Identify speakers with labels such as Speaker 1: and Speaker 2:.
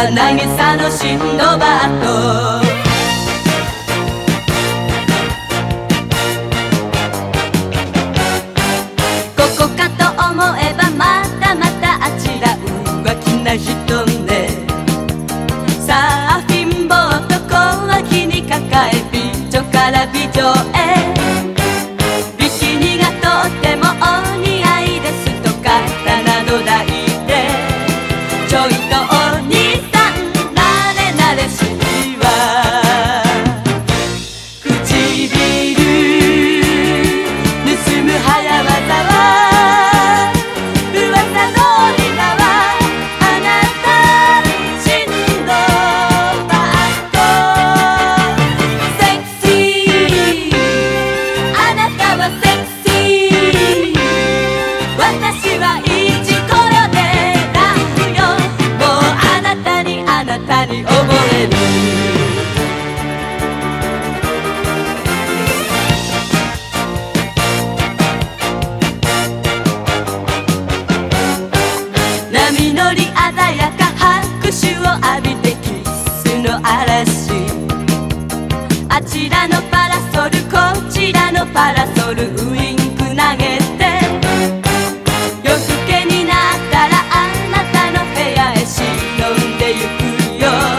Speaker 1: 柳のシンドバットここかと思えばまたまたあちら浮気な人ね。サーフィンボート小脇に抱えちょから美女へ。らのパラソルこちらのパラソルウインク投げて夜更けになったらあなたの部屋へ忍んでゆくよ